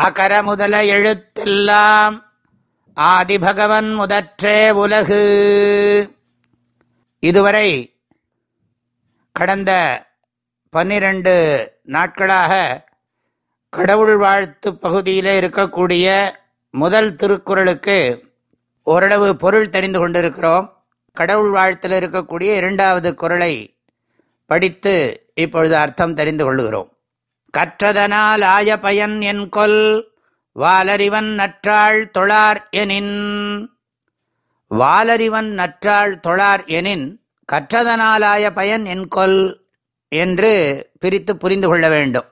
அகர முதல எழுத்தெல்லாம் ஆதிபகவன் முதற்றே உலகு. இதுவரை கடந்த பன்னிரண்டு நாட்களாக கடவுள் வாழ்த்து பகுதியில் இருக்கக்கூடிய முதல் திருக்குறளுக்கு ஓரளவு பொருள் தெரிந்து கொண்டிருக்கிறோம். கடவுள் வாழ்த்தில் இருக்கக்கூடிய இரண்டாவது குரலை படித்து இப்பொழுது அர்த்தம் தெரிந்து கொள்கிறோம் கற்றதனால் ஆய பயன் என் கொல் வாலறிவன் நற்றாள் தொழார் எனின். வாலறிவன் நற்றாள் தொழார் எனின் கற்றதனாலாய பயன் என் கொல் என்று பிரித்து புரிந்து கொள்ள வேண்டும்.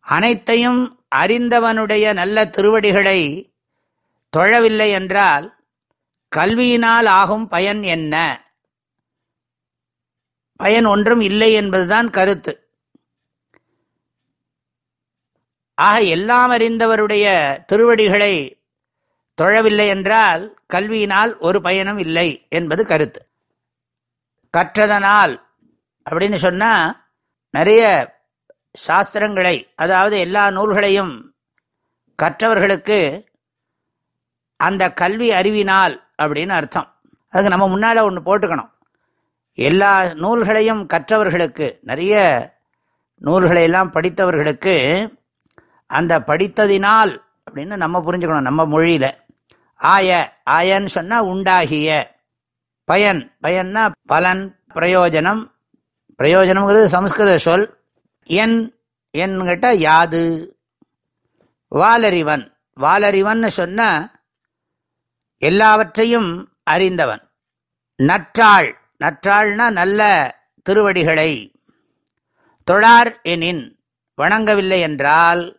அனைத்தையும் அறிந்தவனுடைய நல்ல திருவடிகளை தொழவில்லை என்றால் கல்வியினால் ஆகும் பயன் என்ன? பயன் ஒன்றும் இல்லை என்பதுதான் கருத்து. ஆக எல்லாம் அறிந்தவருடைய திருவடிகளை தொழவில்லை என்றால் கல்வியினால் ஒரு பயனும் இல்லை என்பது கருத்து. கற்றதனால் அப்படின்னு சொன்னால் நிறைய சாஸ்திரங்களை அதாவது எல்லா நூல்களையும் கற்றவர்களுக்கு அந்த கல்வி அறிவினால் அப்படின்னு அர்த்தம். அதுக்கு நம்ம முன்னால் ஒன்று போட்டுக்கணும். எல்லா நூல்களையும் கற்றவர்களுக்கு நிறைய நூல்களையெல்லாம் படித்தவர்களுக்கு அந்த படித்ததினால் அப்படின்னு நம்ம புரிஞ்சுக்கணும் நம்ம மொழியில். ஆய ஆயன்னு சொன்னால் உண்டாகிய. பயன் பயன்னா பலன் பிரயோஜனம். பிரயோஜனம்ங்கிறது சம்ஸ்கிருத சொல். என் என்கிட்ட யாது. வாலறிவன் வாலறிவன் சொன்ன எல்லாவற்றையும் அறிந்தவன். நற்றாள் நற்றாள்னா நல்ல திருவடிகளை. தொழார் எனின் வணங்கவில்லை என்றால்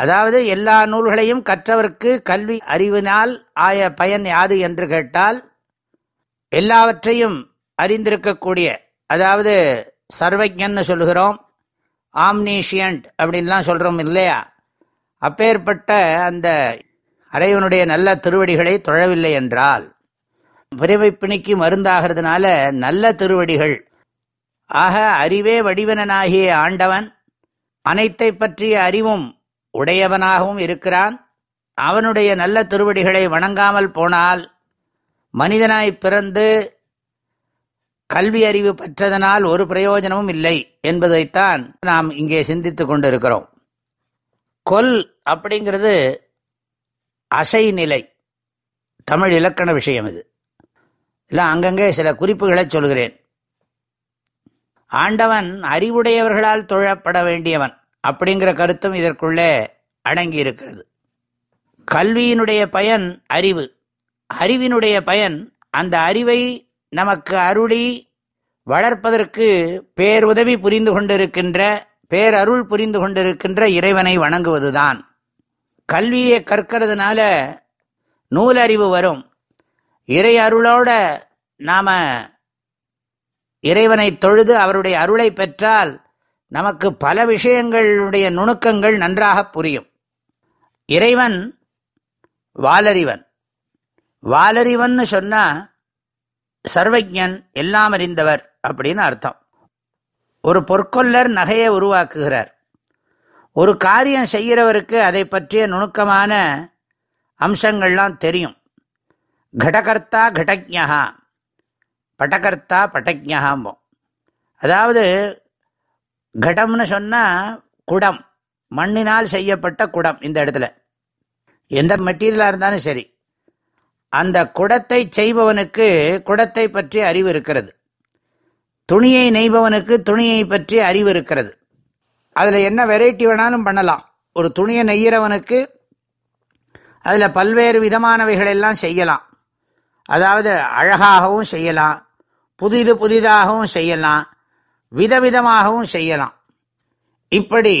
அதாவது எல்லா நூல்களையும் கற்றவர்க்கு கல்வி அறிவினால் ஆய பயன் யாது என்று கேட்டால் எல்லாவற்றையும் அறிந்திருக்கக்கூடிய அதாவது சர்வஜன்னு சொல்கிறோம் ஆம்னீஷியன்ட் அப்படின்லாம் சொல்கிறோம் இல்லையா? அப்பேற்பட்ட அந்த அறைவனுடைய நல்ல திருவடிகளை தொழவில்லை என்றால் பிறவை பிணிக்கு மருந்தாகிறதுனால நல்ல திருவடிகள் ஆக அறிவே வடிவனாகிய ஆண்டவன் அனைத்தை பற்றிய அறிவும் உடையவனாகவும் இருக்கிறான். அவனுடைய நல்ல திருவடிகளை வணங்காமல் போனால் மனிதனாய் பிறந்து கல்வி அறிவு பெற்றதனால் ஒரு பிரயோஜனமும் இல்லை என்பதைத்தான் நாம் இங்கே சிந்தித்து கொண்டிருக்கிறோம். கொல் அப்படிங்கிறது அசை நிலை. தமிழ் இலக்கண விஷயம் இது. இல்லை அங்கங்கே சில குறிப்புகளை சொல்கிறேன். ஆண்டவன் அறிவுடையவர்களால் தொழப்பட வேண்டியவன். அப்படிங்கிற கருத்தும் இதற்குள்ளே அடங்கியிருக்கிறது. கல்வியினுடைய பயன் அறிவு. அறிவினுடைய பயன் அந்த அறிவை நமக்கு அருளி வளர்ப்பதற்கு பேருதவி புரிந்து கொண்டிருக்கின்ற பேரருள் புரிந்து கொண்டிருக்கின்ற இறைவனை வணங்குவதுதான். கல்வியை கற்கிறதுனால நூலறிவு வரும். இறை அருளோட நாம் இறைவனை தொழுது அவருடைய அருளை பெற்றால் நமக்கு பல விஷயங்களுடைய நுணுக்கங்கள் நன்றாக புரியும். இறைவன் வாலறிவன். வாலறிவன் சொன்னா சர்வஜன் எல்லாம் அறிந்தவர் அப்படின்னு அர்த்தம். ஒரு பொற்கொல்லர் நகையை உருவாக்குகிறார். ஒரு காரியம் செய்கிறவருக்கு அதை பற்றிய நுணுக்கமான அம்சங்கள்லாம் தெரியும். கடகர்த்தா கடக்ஞா பட்டகர்த்தா பட்டஜாம்போம் அதாவது கடம்னு சொன்னால் குடம். மண்ணினால் செய்யப்பட்ட குடம் இந்த இடத்துல. எந்த மெட்டீரியலாக இருந்தாலும் சரி. அந்த குடத்தை செய்பவனுக்கு குடத்தை பற்றி அறிவு இருக்கிறது. துணியை நெய்பவனுக்கு துணியை பற்றி அறிவு இருக்கிறது. அதில் என்ன வெரைட்டி வேணாலும் பண்ணலாம். ஒரு துணியை நெய்கிறவனுக்கு அதில் பல்வேறு விதமானவைகளெல்லாம் செய்யலாம். அதாவது அழகாகவும் செய்யலாம். புதிது புதிதாகவும் செய்யலாம். விதவிதமாகவும் செய்யலாம். இப்படி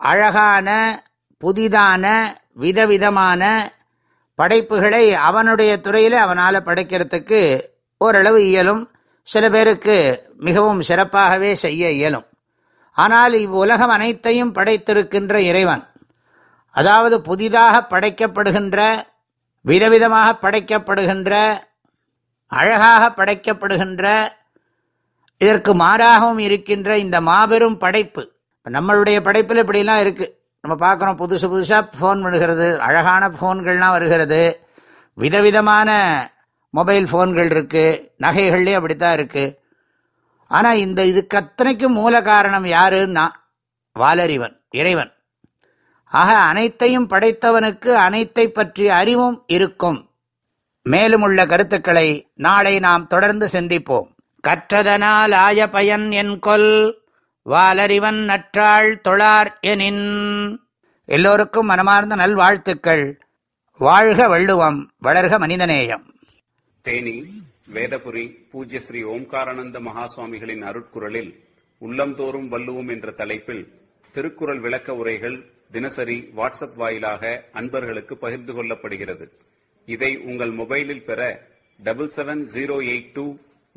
அழகான புதிதான விதவிதமான படைப்புகளை அவனுடைய துறையில் அவனால் படைக்கிறதுக்கு ஓரளவு இயலும். சில பேருக்கு மிகவும் சிறப்பாகவே செய்ய இயலும். ஆனால் இவ்வுலகம் அனைத்தையும் படைத்திருக்கின்ற இறைவன் அதாவது புதிதாக படைக்கப்படுகின்ற விதவிதமாக படைக்கப்படுகின்ற அழகாக படைக்கப்படுகின்ற இதற்கு மாறாகவும் இருக்கின்ற இந்த மாபெரும் படைப்பு. நம்மளுடைய படைப்பில் இப்படிலாம் இருக்குது நம்ம பார்க்குறோம் புதுசு புதுசாக ஃபோன் பண்ணுகிறது அழகான ஃபோன்கள்லாம் வருகிறது. விதவிதமான மொபைல் ஃபோன்கள் இருக்குது நகைகள்லேயும் அப்படித்தான் இருக்குது ஆனால் இந்த இதுக்கு அத்தனைக்கும் மூல காரணம் யாருன்னா வாலறிவன் இறைவன். ஆக அனைத்தையும் படைத்தவனுக்கு அனைத்தை பற்றிய அறிவும் இருக்கும். மேலும் உள்ள கருத்துக்களை நாளை நாம் தொடர்ந்து சிந்திப்போம். கற்றதனால் ஆய பயன் என் கொல் வாலறிவன் நற்றாள் தொழார் எனின். எல்லோருக்கும் மனமார்ந்த நல்வாழ்த்துக்கள். வாழ்க வள்ளுவம் வளர்க மனிதநேயம். தேனி வேதபுரி பூஜ்ய ஸ்ரீ ஓம்காரானந்த மகாசுவாமிகளின் அருட்குரலில் உள்ளந்தோறும் வள்ளுவோம் என்ற தலைப்பில் திருக்குறள் விளக்க உரைகள் தினசரி வாட்ஸ்அப் வாயிலாக அன்பர்களுக்கு பகிர்ந்து கொள்ளப்படுகிறது. இதை உங்கள் மொபைலில் பெற double seven zero eight two